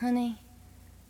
Honey,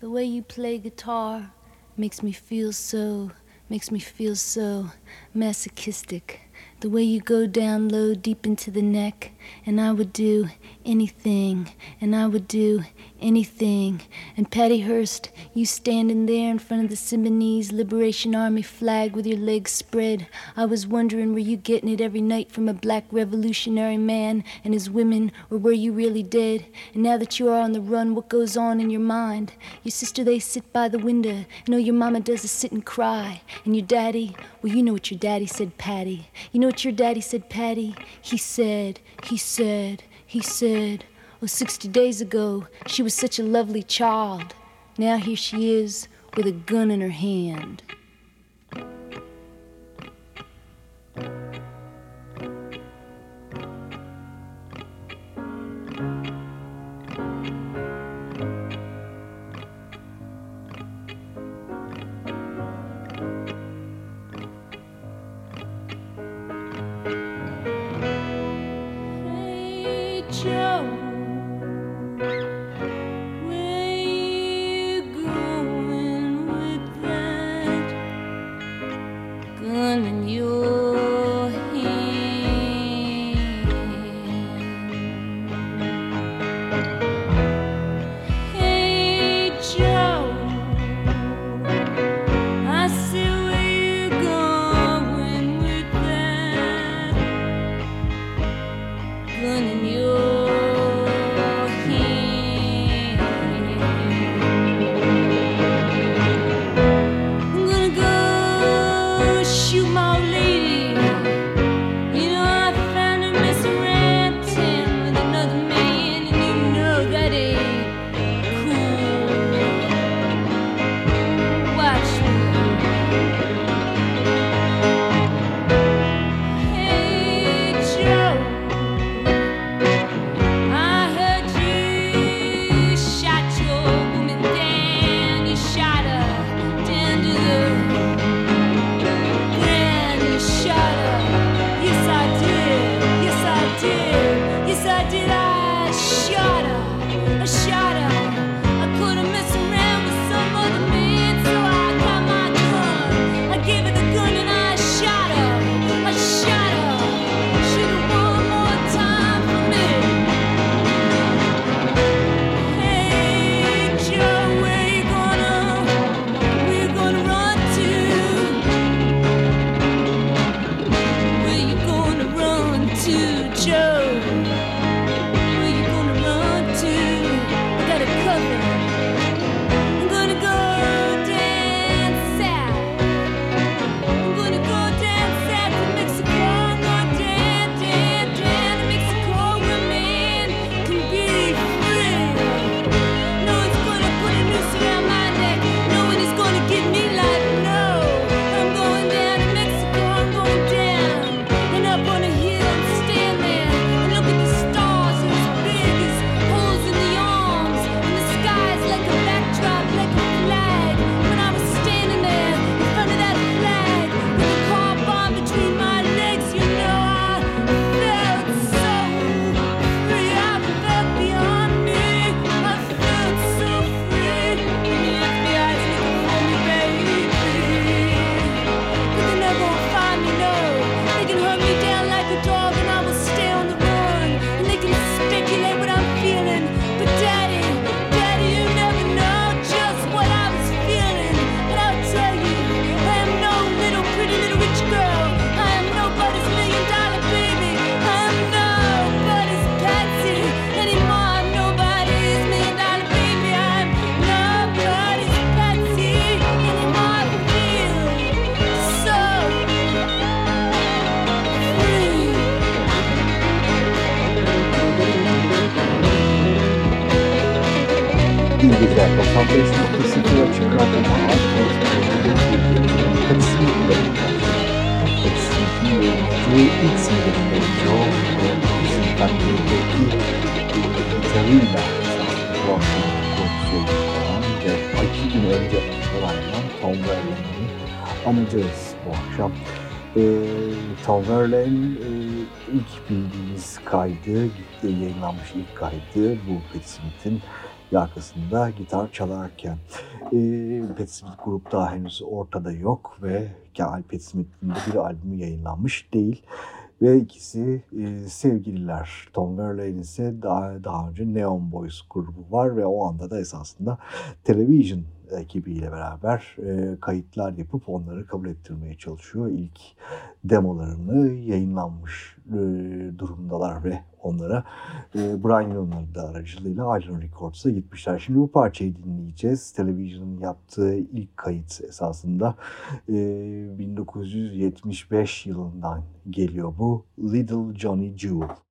the way you play guitar makes me feel so, makes me feel so masochistic. The way you go down low deep into the neck, and I would do anything, and I would do anything. And Patty Hearst, you standing there in front of the Symbionese Liberation Army flag with your legs spread. I was wondering, were you getting it every night from a black revolutionary man and his women, or were you really dead? And now that you are on the run, what goes on in your mind? Your sister, they sit by the window, and all your mama does is sit and cry. And your daddy, well, you know what your daddy said, Patty. You know what your daddy said, Patty? He said, he said, he said, Oh, 60 days ago, she was such a lovely child. Now here she is with a gun in her hand. Yayınlanmış ilk kaydı bu Pet Smith'in arkasında gitar çalarken. E, Pat Smith grupta henüz ortada yok ve yani Pat Smith'in bir albümü yayınlanmış değil. Ve ikisi e, sevgililer. Tom Verlaine ise daha, daha önce Neon Boys grubu var ve o anda da esasında Television ekibiyle beraber e, kayıtlar yapıp onları kabul ettirmeye çalışıyor. İlk demolarını yayınlanmış e, durumdalar ve onlara e, Brian Eno'nun da aracılığıyla Island Records'a gitmişler. Şimdi bu parçayı dinleyeceğiz. Televizyonun yaptığı ilk kayıt esasında e, 1975 yılından geliyor bu Little Johnny Jewel.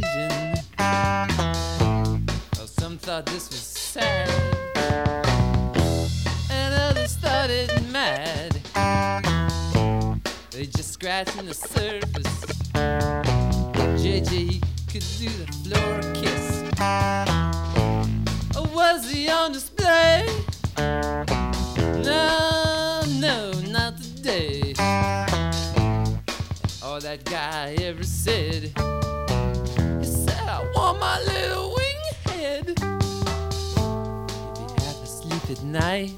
vision. Well, some thought this was sad, and others thought it mad. They just scratching the surface. JJ could do the floor kiss. Or was he on display? No, no, not today. All that guy ever said little wing head. He'd be half asleep at night.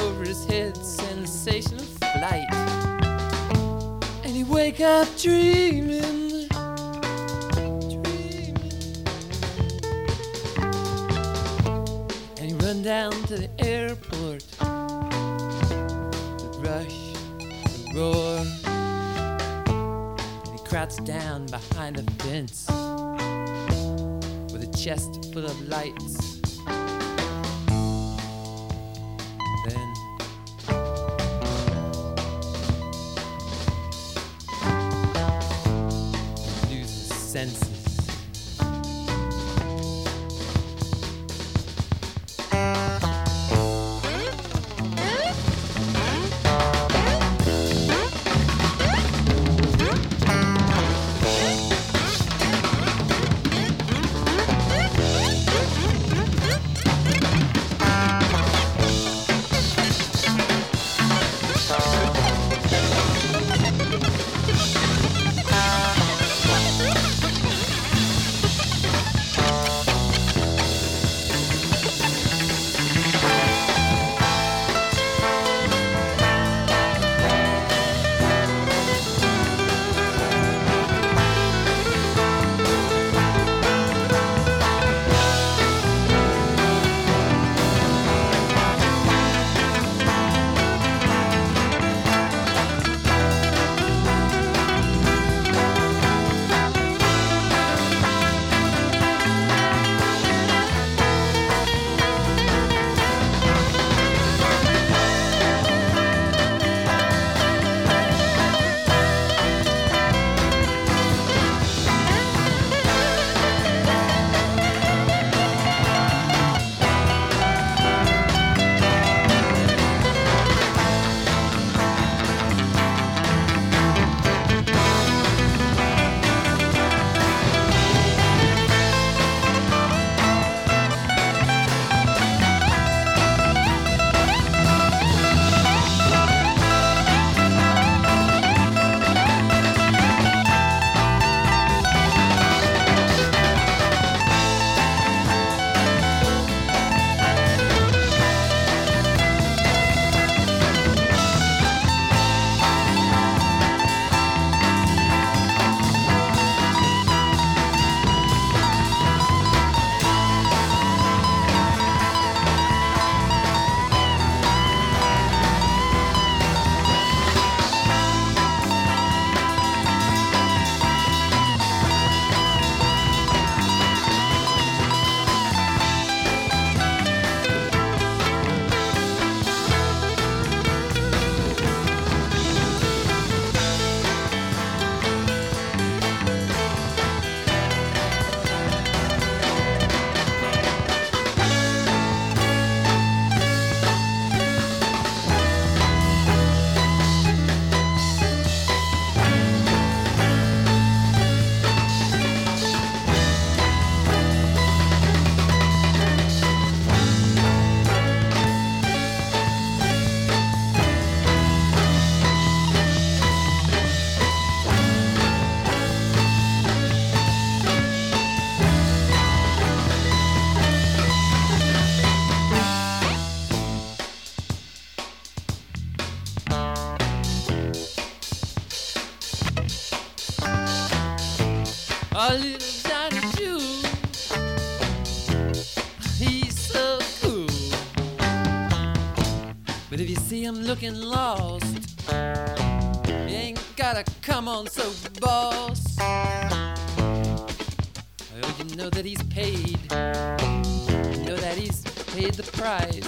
Over his head, sensation of flight. And he'd wake up dreaming. And he'd run down to the airport. down behind the fence with a chest full of lights. Looking lost, you ain't gotta come on so boss. Oh, you know that he's paid. You know that he's paid the price.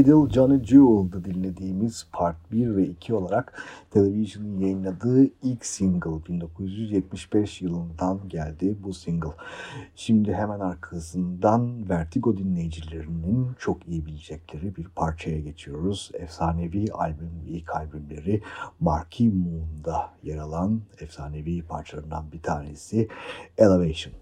Little Johnny Jewel'da dinlediğimiz Part 1 ve 2 olarak Television'ın yayınladığı ilk single 1975 yılından geldi bu single. Şimdi hemen arkasından Vertigo dinleyicilerinin çok iyi bilecekleri bir parçaya geçiyoruz. Efsanevi albüm ilk albümleri Marquee Moon'da yer alan efsanevi parçalarından bir tanesi Elevation.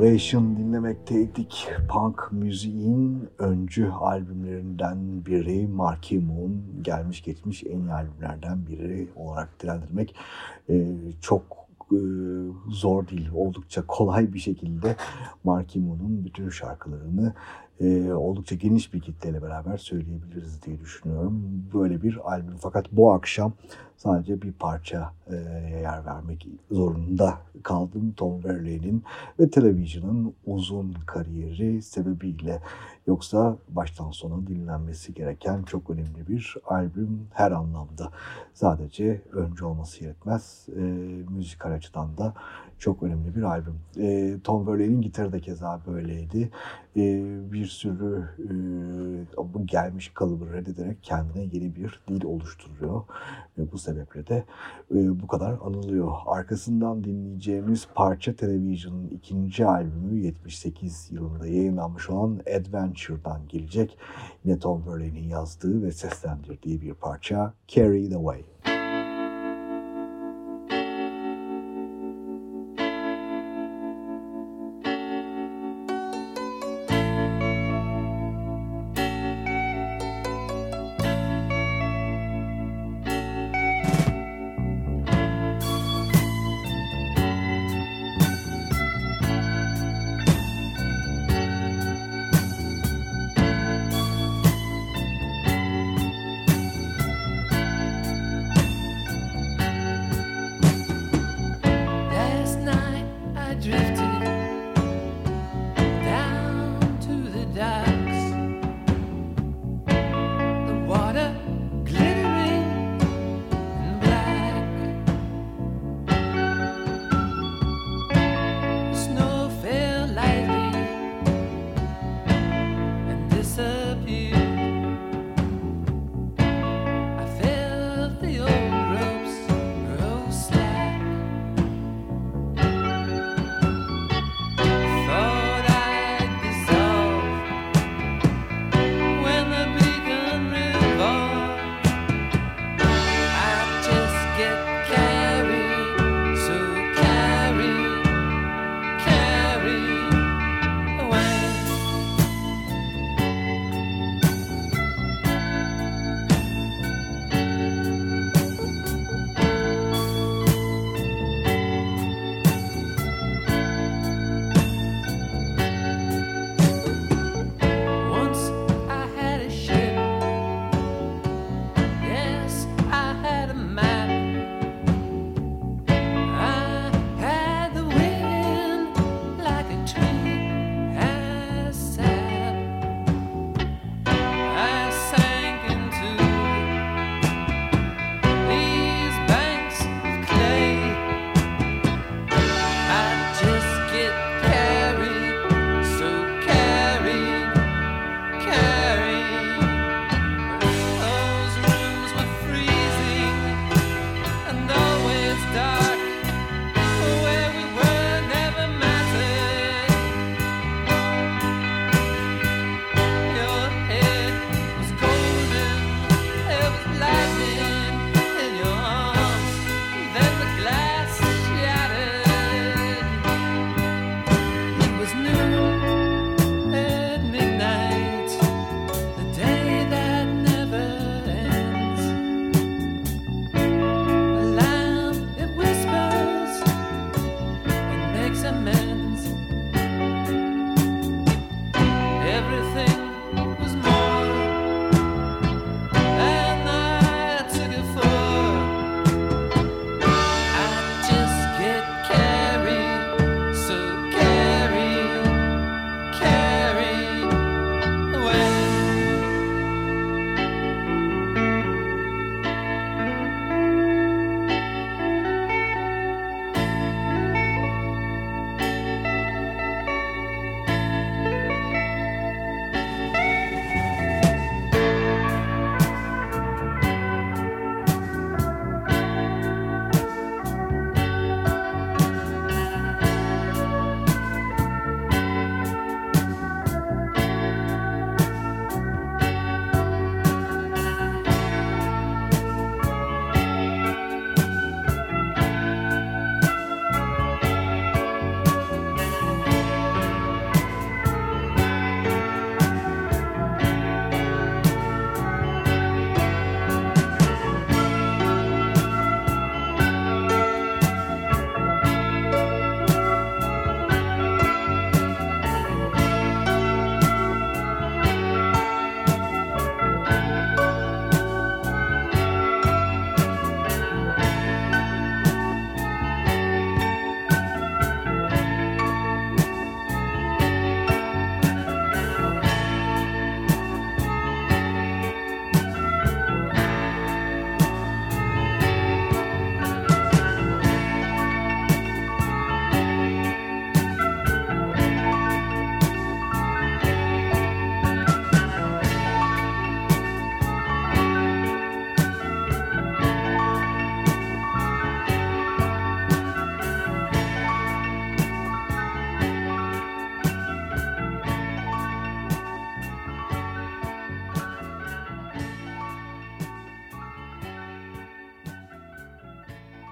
Elevation dinlemekteydik. Punk müziğin öncü albümlerinden biri Marky Moon gelmiş geçmiş en iyi albümlerden biri olarak dilendirmek e, çok e, zor değil. Oldukça kolay bir şekilde Marky Moon'un bütün şarkılarını e, oldukça geniş bir kitleyle beraber söyleyebiliriz diye düşünüyorum. Böyle bir albüm. Fakat bu akşam sadece bir parça e, yer vermek zorunda kaldım. Tom Verlaine'in ve televizyonun uzun kariyeri sebebiyle. Yoksa baştan sona dinlenmesi gereken çok önemli bir albüm her anlamda. Sadece önce olması yetmez. E, müzikal açıdan da çok önemli bir albüm. E, Tom Verlaine'in gitarı da keza böyleydi. E, bir sürü e, bu gelmiş kalıbı reddederek kendine yeni bir dil oluşturuyor. Ve bu sebeple de e, bu kadar anılıyor. Arkasından dinleyeceğimiz parça televizyonun ikinci albümü 78 yılında yayınlanmış olan Adventure'dan gelecek. Yine Tom Verlaine'in yazdığı ve seslendirdiği bir parça Carry the Way.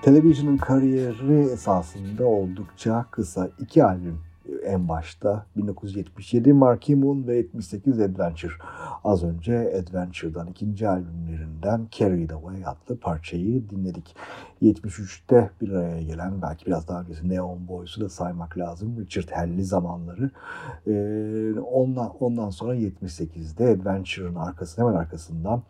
Television'ın kariyeri esasında oldukça kısa. iki albüm en başta 1977 Marquee Moon ve 78 Adventure. Az önce Adventure'dan ikinci albümlerinden Carried Away adlı parçayı dinledik. 73'te bir araya gelen belki biraz daha öncesi Neon Boys'u da saymak lazım. Richard Hell'li zamanları. Ee, ondan, ondan sonra 78'de Adventure'ın arkasında hemen arkasından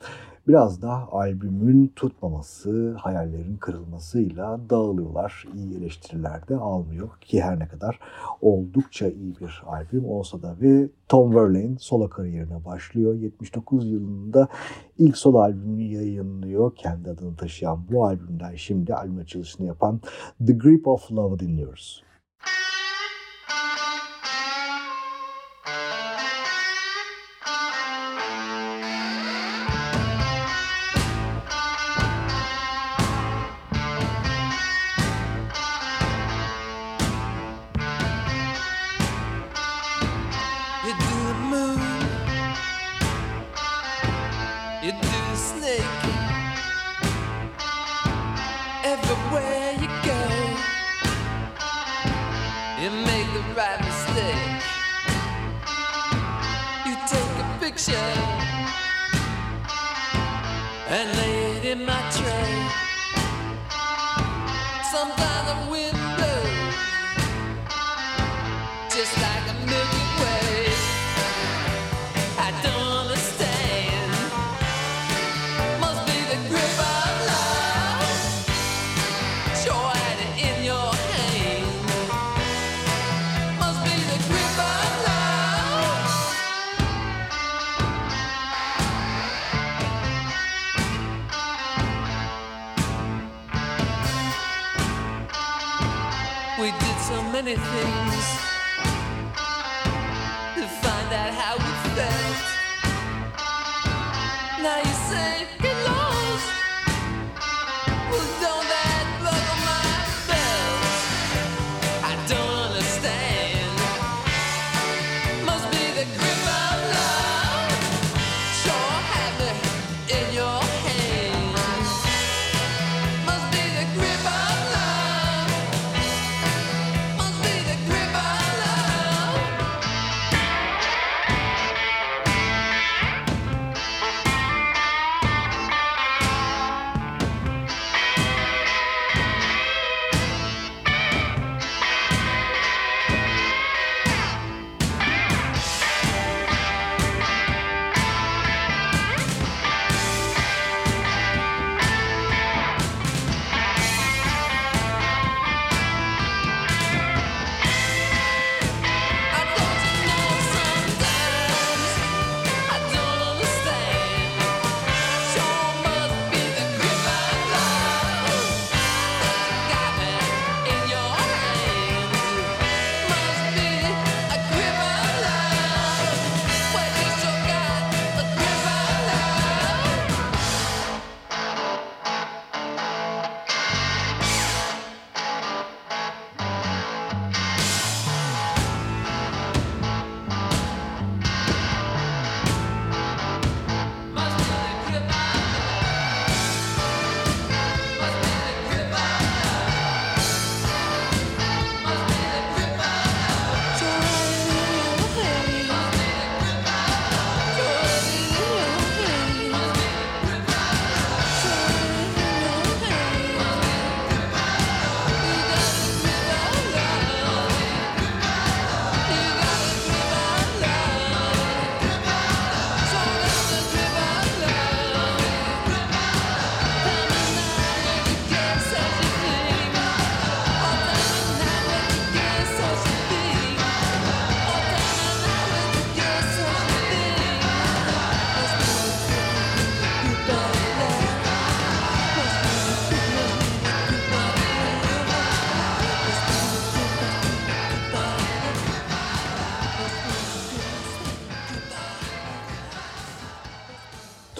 biraz da albümün tutmaması, hayallerin kırılmasıyla dağılıyorlar. İyi eleştiriler de almıyor ki her ne kadar oldukça iyi bir albüm olsa da ve Tom Verlaine solo kariyerine başlıyor. 79 yılında ilk solo albümünü yayınlıyor. Kendi adını taşıyan bu albümden şimdi albüm açılışını yapan The Grip of Love'ı dinliyoruz. Must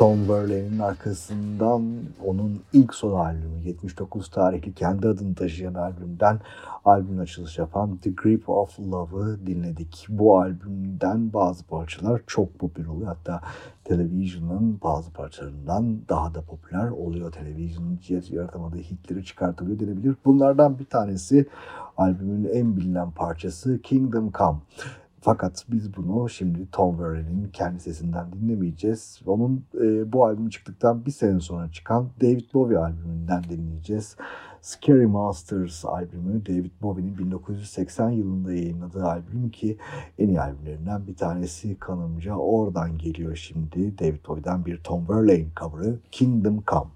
Tom Verlaine'in arkasından onun ilk solo albümü 79 tarihli kendi adını taşıyan albümden albümün açılış yapan The Grip of Love'ı dinledik. Bu albümden bazı parçalar çok popüler oluyor. Hatta Television'ın bazı parçalarından daha da popüler oluyor. Television'ın yaratamadığı hitleri çıkartılıyor denebilir. Bunlardan bir tanesi albümün en bilinen parçası Kingdom Come. Fakat biz bunu şimdi Tom Verlaine'in kendi sesinden dinlemeyeceğiz. Onun e, bu albüm çıktıktan bir sene sonra çıkan David Bowie albümünden dinleyeceğiz. Scary Monsters albümü David Bowie'nin 1980 yılında yayınladığı albüm ki en iyi albümlerinden bir tanesi kanımca oradan geliyor şimdi. David Bowie'den bir Tom Verlaine cover'ı Kingdom Come.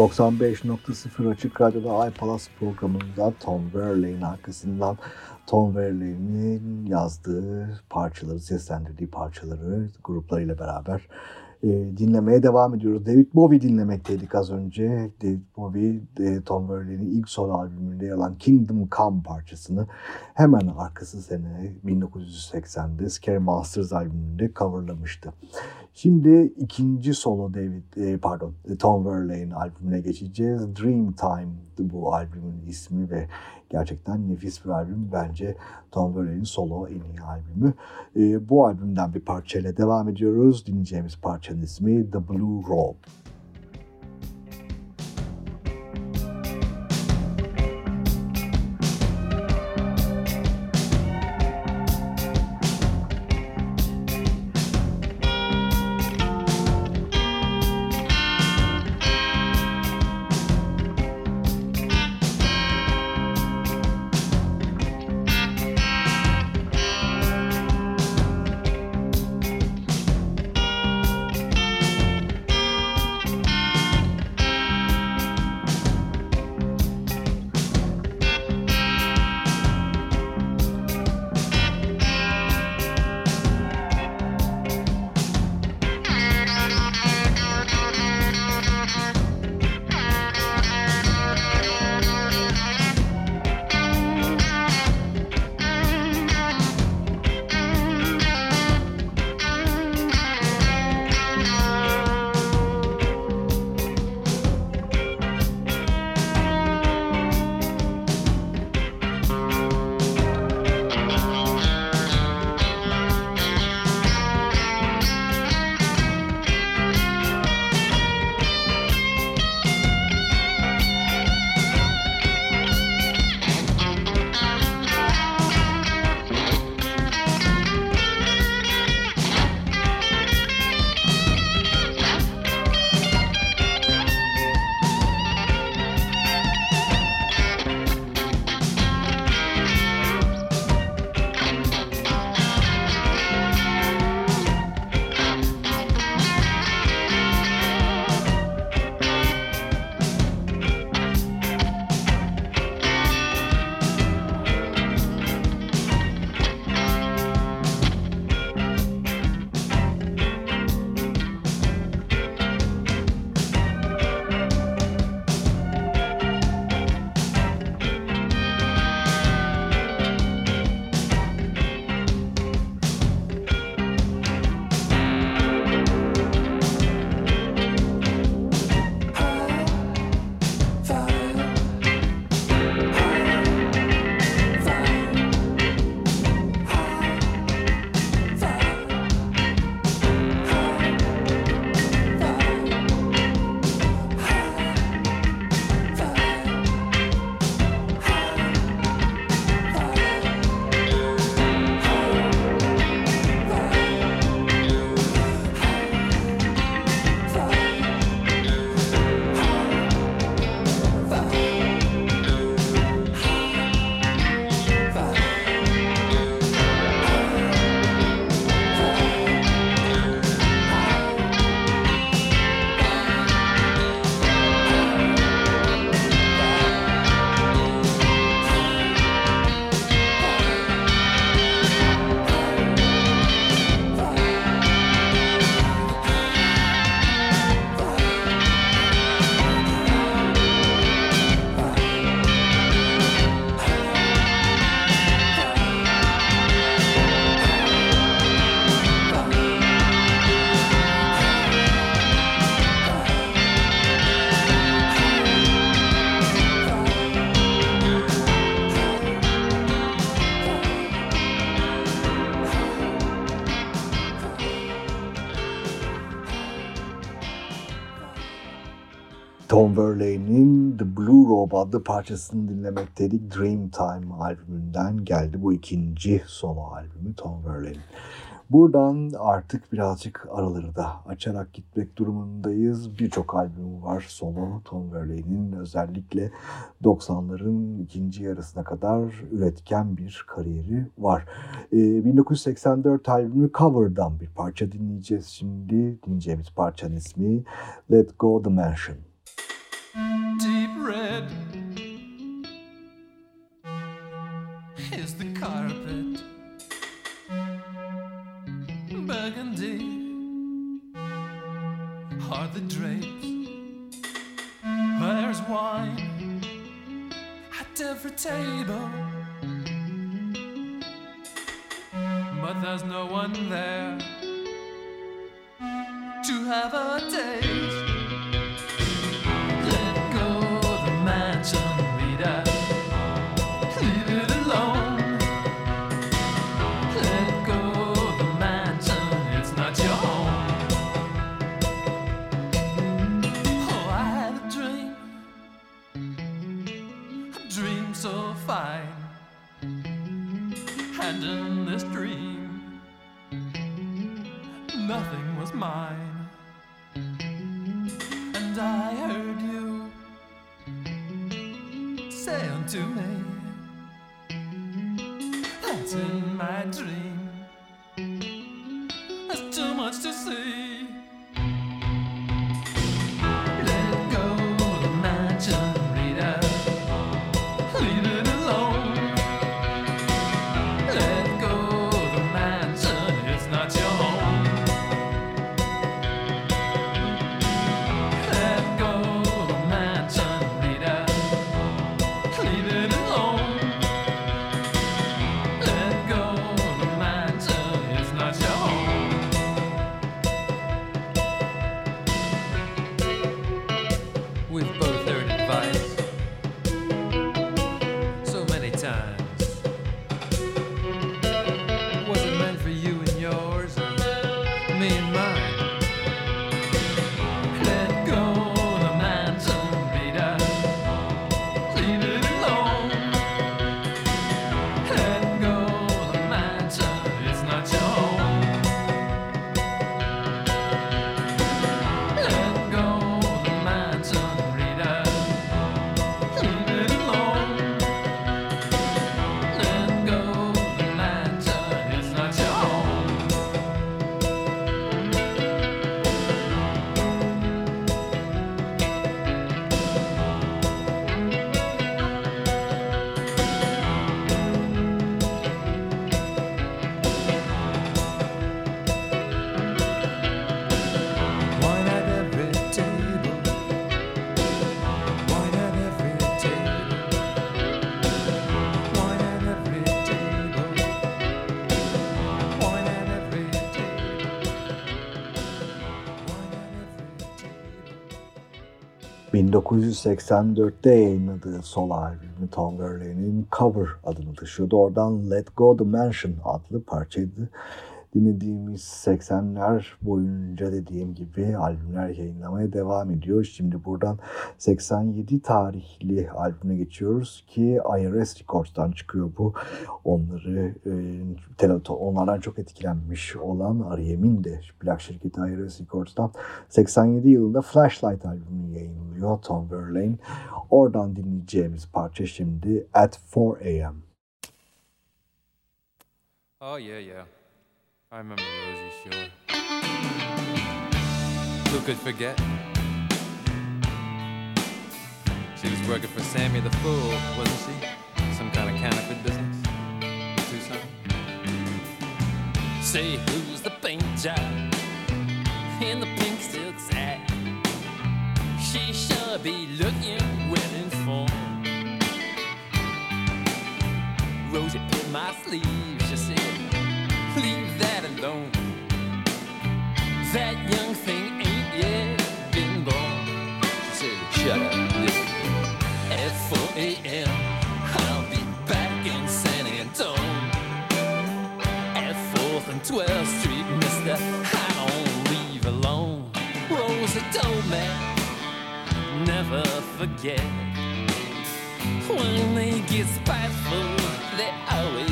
...95.0 Açık Radyo'da iPalas programında Tom Verlaine arkasından Tom Verlaine'in yazdığı parçaları, seslendirdiği parçaları gruplarıyla beraber e, dinlemeye devam ediyoruz. David Bowie dinlemekteydik az önce. David Bowie, e, Tom Verlaine'in ilk solo albümünde yer Kingdom Come parçasını hemen arkası sene 1980'de Scary Monsters albümünde coverlamıştı. Şimdi ikinci solo David, e, pardon Tom Verlaine albümüne geçeceğiz. Dream Time bu albümün ismi ve Gerçekten nefis bir albüm. Bence Tom Verlaine'in solo en iyi albümü. E, bu albümden bir parçayla devam ediyoruz. Dinleyeceğimiz parçanın ismi The Blue Robe. Robe adlı parçasını dinlemekteydik. Dreamtime albümünden geldi bu ikinci solo albümü Tom Verlaine'in. Buradan artık birazcık araları da açarak gitmek durumundayız. Birçok albümü var solo Tom Verlaine'in özellikle 90'ların ikinci yarısına kadar üretken bir kariyeri var. Ee, 1984 albümü Cover'dan bir parça dinleyeceğiz şimdi. Dinleyeceğimiz parçanın ismi Let Go The Mansion. Deep red. Is the carpet, burgundy. Are the drapes. There's wine? At every table, but there's no one there to have a taste. mine. And in this dream, nothing was mine. And I heard. 1984'te yayınladığı solo albümü Tom Verlaine'in Cover adını taşıyordu. Oradan Let Go The Mansion adlı parçaydı. Dinlediğimiz 80'ler boyunca dediğim gibi albümler yayınlamaya devam ediyor. Şimdi buradan 87 tarihli albüme geçiyoruz ki IRS Records'tan çıkıyor bu. Onları e, onlardan çok etkilenmiş olan R.E.M'in de plak şirketi IRS Records'tan 87 yılında Flashlight albümünü yayınlıyor Tom Verlaine. Oradan dinleyeceğimiz parça şimdi At 4 A.M. Oh, yeah, yeah. I remember Rosie Shore. Who could forget? She was working for Sammy the Fool, wasn't she? Some kind of counterfeit business? Tucson? Say who's the paint job in the pink silk sack? She sure be looking well informed. Rosie pulled my sleeve, alone. That young thing ain't yet been born. She said, shut up, listen. At 4 a.m., I'll be back in San Antone at 4th and 12th Street, mister. I don't leave alone. Rosa told me, never forget. When they get spiteful, they always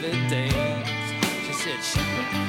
vivid days. She said she would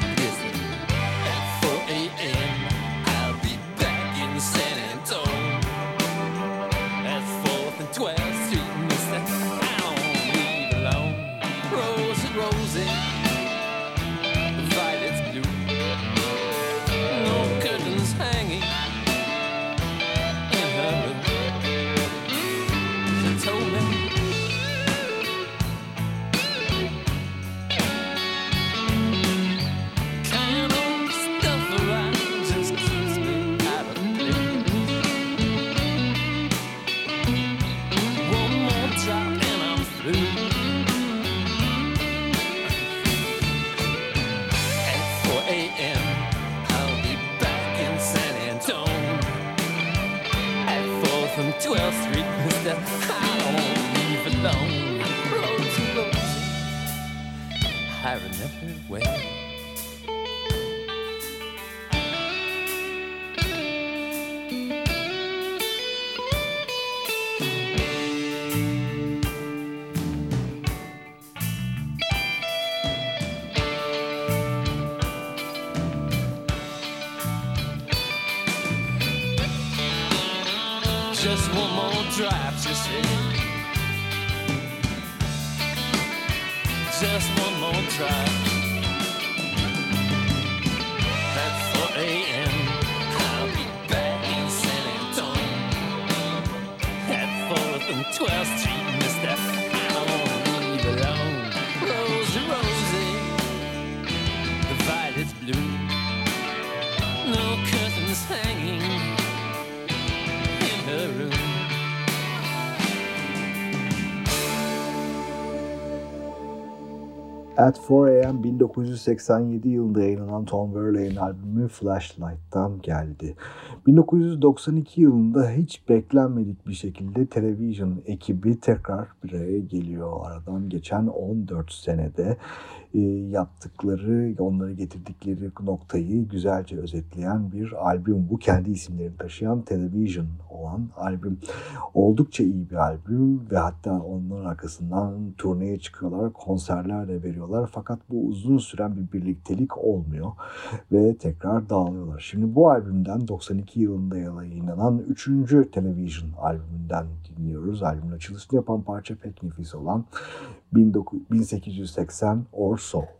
At 4 AM 1987 yılında yayınlanan Tom Verlaine'in albümü Flashlight'tan geldi. 1992 yılında hiç beklenmedik bir şekilde televizyon ekibi tekrar bir araya geliyor. Aradan geçen 14 senede e, yaptıkları, onları getirdikleri noktayı güzelce özetleyen bir albüm. Bu kendi isimlerini taşıyan Television olan albüm. Oldukça iyi bir albüm ve hatta onların arkasından turneye çıkıyorlar, konserler de veriyorlar ayrılıyorlar fakat bu uzun süren bir birliktelik olmuyor ve tekrar dağılıyorlar. Şimdi bu albümden 92 yılında yayınlanan 3. Television albümünden dinliyoruz. Albümün açılışını yapan parça pek nefis olan 1880 Or So.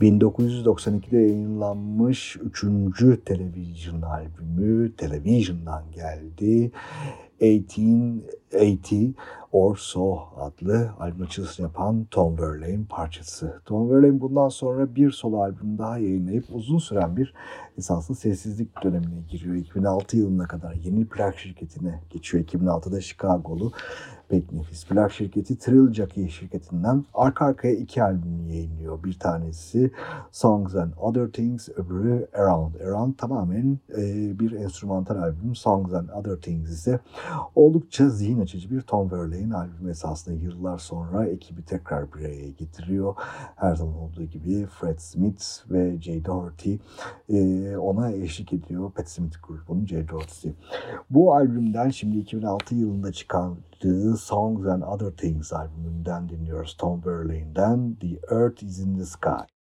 1992'de yayınlanmış 3. televizyon albümü Television'dan geldi. 1880 or So adlı albüm açılışını yapan Tom Verlaine parçası. Tom Verlaine bundan sonra bir solo albüm daha yayınlayıp uzun süren bir esaslı sessizlik dönemine giriyor. 2006 yılına kadar yeni plak şirketine geçiyor. 2006'da Chicago'lu pek nefis plak şirketi Trill Jockey şirketinden arka arkaya iki albüm yayınlıyor. Bir tanesi Songs and Other Things, öbürü Around. Around tamamen e, bir enstrümantal albüm. Songs and Other Things ise oldukça zihin açıcı bir Tom Verlaine albüm esasında yıllar sonra ekibi tekrar bir araya getiriyor. Her zaman olduğu gibi Fred Smith ve Jay Doherty e, ona eşlik ediyor. Pat Smith grubunun Jay Doherty. Bu albümden şimdi 2006 yılında çıkarttığı Songs and Other Things albümünden dinliyoruz. Tom Verlaine'den The Earth is in the Sky.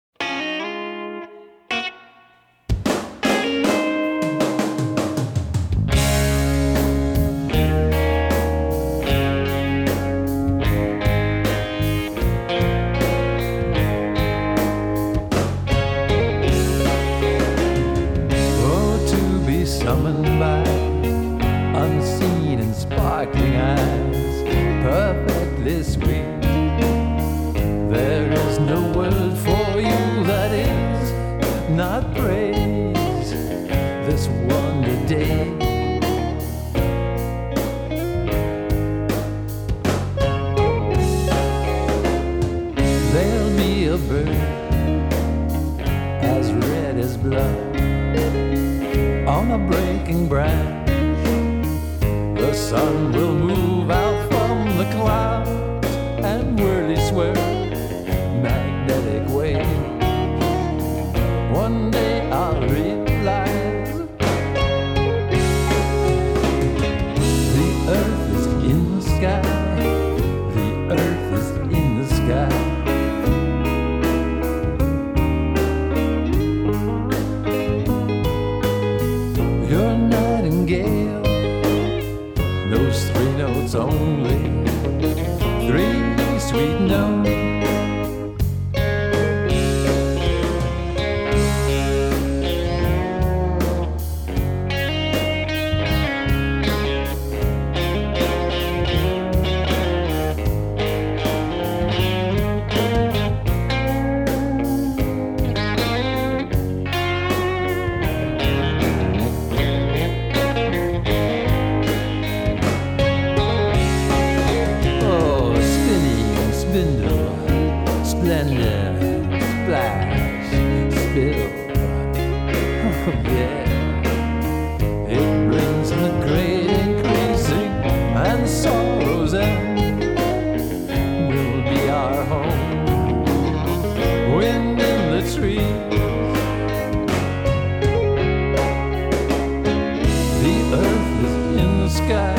Sparkling eyes, perfectly sweet. Sun will move sky.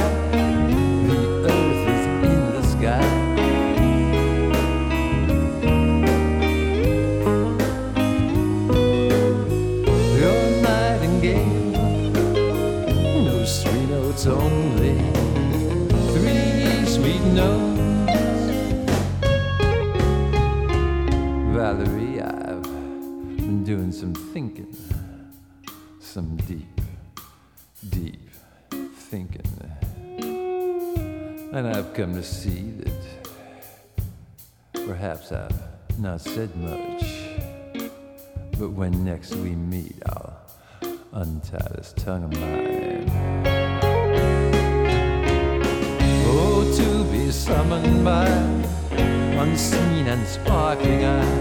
Said much. But when next we meet, I'll untie this tongue of mine. Oh, to be summoned by unseen and sparkling eyes,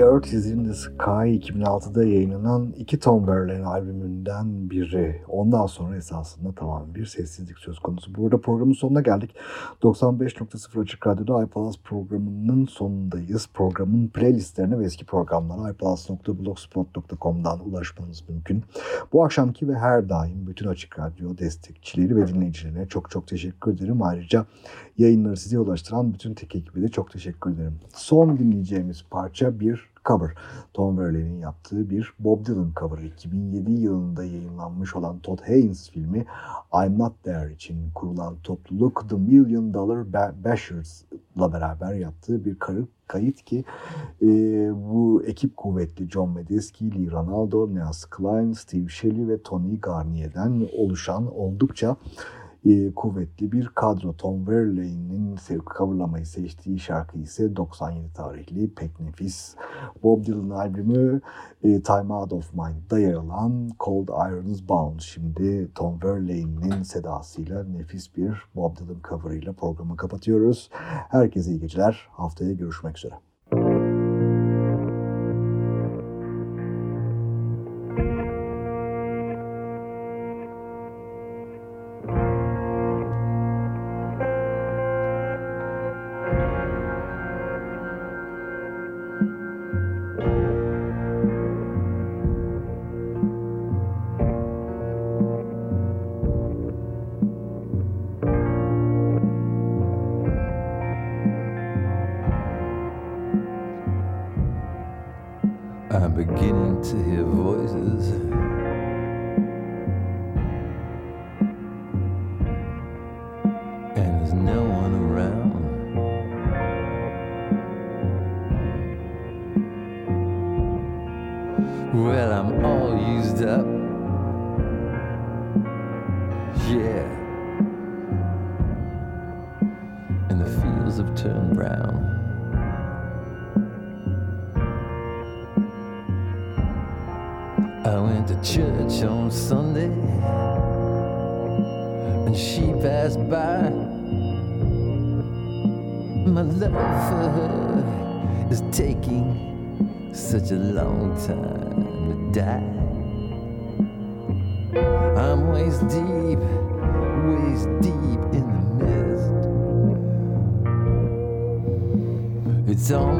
The Earth is in the Sky 2006'da yayınlanan iki Tom Verlaine albümünden biri. Ondan sonra esasında tamamen bir sessizlik söz konusu. Burada programın sonuna geldik. 95.0 Açık Radyo'da iPlus programının sonundayız. Programın playlistlerine ve eski programlara iPlus.blogspot.com'dan ulaşmanız mümkün. Bu akşamki ve her daim bütün Açık Radyo destekçileri ve dinleyicilerine çok çok teşekkür ederim. Ayrıca yayınları size ulaştıran bütün tek ekibe de çok teşekkür ederim. Son dinleyeceğimiz parça bir cover. Tom Verlaine'in yaptığı bir Bob Dylan cover. 2007 yılında yayınlanmış olan Todd Haynes filmi I'm Not There için kurulan topluluk The Million Dollar Bashers'la beraber yaptığı bir kayıt ki e, bu ekip kuvvetli John Medeski, Lee Ronaldo, Neas Klein, Steve Shelley ve Tony Garnier'den oluşan oldukça e, kuvvetli bir kadro. Tom Verlaine'in coverlamayı seçtiği şarkı ise 97 tarihli pek nefis Bob Dylan albümü e, Time Out of Mind'da yer alan Cold Irons Bound. Şimdi Tom Verlaine'in sedasıyla nefis bir Bob Dylan coverıyla programı kapatıyoruz. Herkese iyi geceler. Haftaya görüşmek üzere.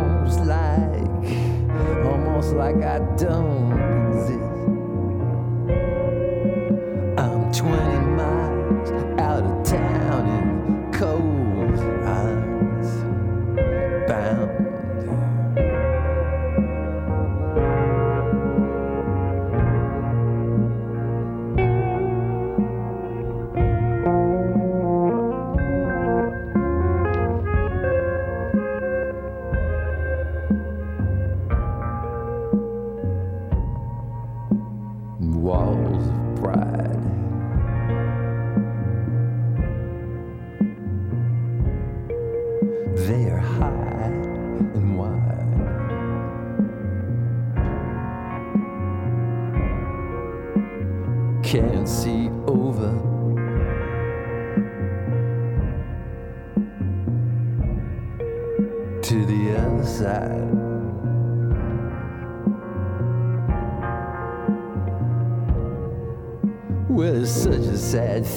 Almost like, almost like I don't exist. I'm 20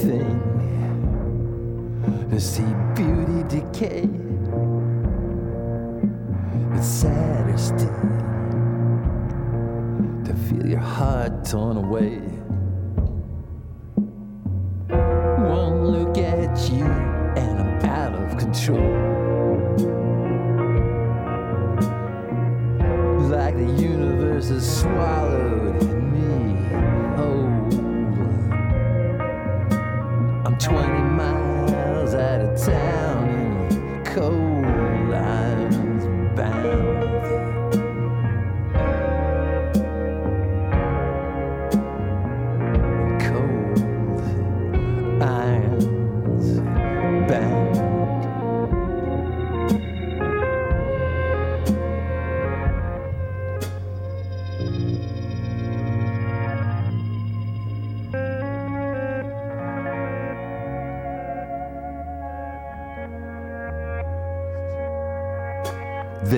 anything.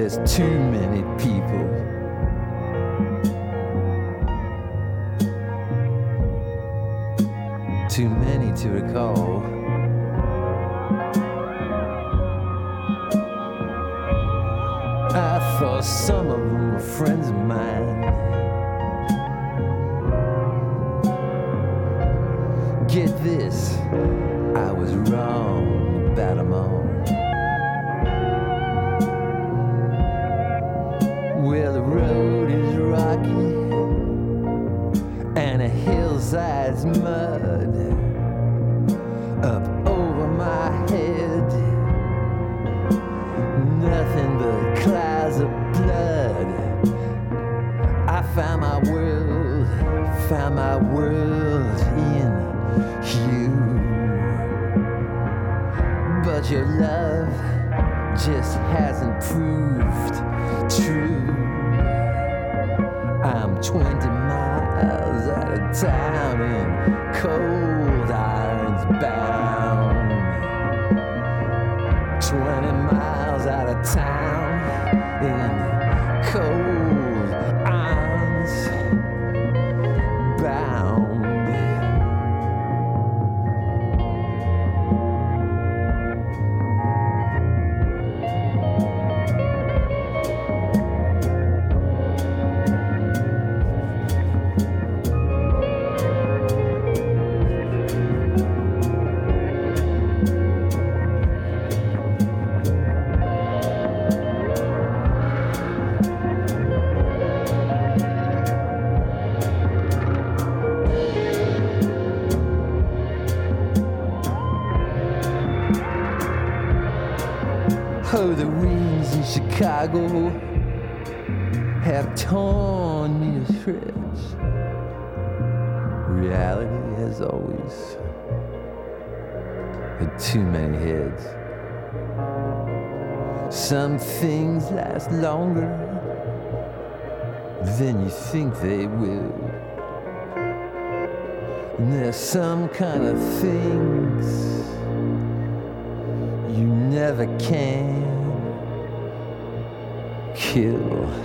There's too many people. Too many to recall. I thought some of them were friends of mine. Get this, I was wrong Chicago have torn me to shreds. Reality has always had too many heads. Some things last longer than you think they will. And there's some kind of things you never can kill.